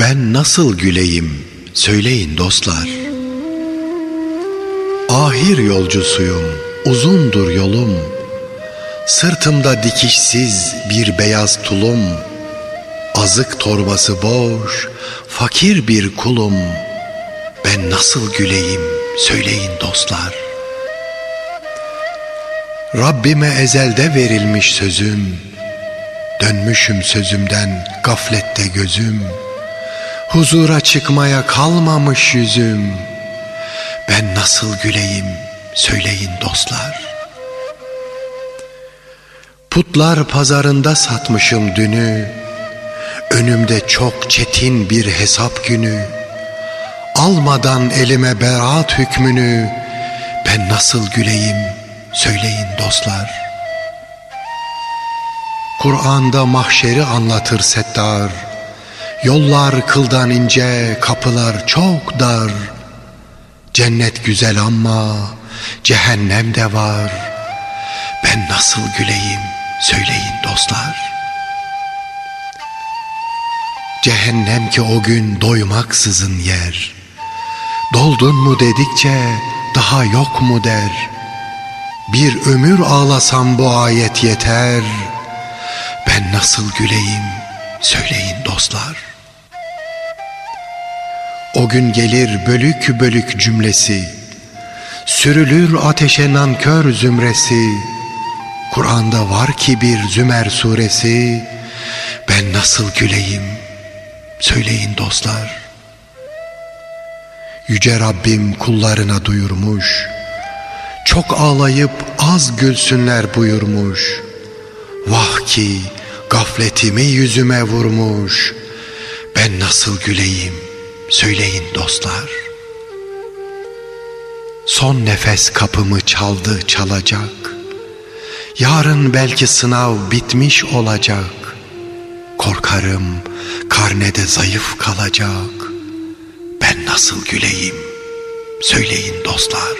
Ben nasıl güleyim söyleyin dostlar. Ahir yolcusuyum, uzundur yolum. Sırtımda dikişsiz bir beyaz tulum. Azık torbası boş, fakir bir kulum. Ben nasıl güleyim söyleyin dostlar. Rabbime ezelde verilmiş sözüm. Dönmüşüm sözümden gaflette gözüm.'' Huzura çıkmaya kalmamış yüzüm. Ben nasıl güleyim söyleyin dostlar. Putlar pazarında satmışım dünü. Önümde çok çetin bir hesap günü. Almadan elime beraat hükmünü. Ben nasıl güleyim söyleyin dostlar. Kur'an'da mahşeri anlatır Settar Yollar kıldan ince, kapılar çok dar. Cennet güzel ama cehennem de var. Ben nasıl güleyim söyleyin dostlar. Cehennem ki o gün doymaksızın yer. Doldun mu dedikçe daha yok mu der. Bir ömür ağlasam bu ayet yeter. Ben nasıl güleyim söyleyin dostlar.'' O gün gelir bölük bölük cümlesi, Sürülür ateşe nankör zümresi, Kur'an'da var ki bir Zümer suresi, Ben nasıl güleyim, söyleyin dostlar. Yüce Rabbim kullarına duyurmuş, Çok ağlayıp az gülsünler buyurmuş, Vah ki gafletimi yüzüme vurmuş, Ben nasıl güleyim, Söyleyin dostlar. Son nefes kapımı çaldı çalacak. Yarın belki sınav bitmiş olacak. Korkarım karnede zayıf kalacak. Ben nasıl güleyim? Söyleyin dostlar.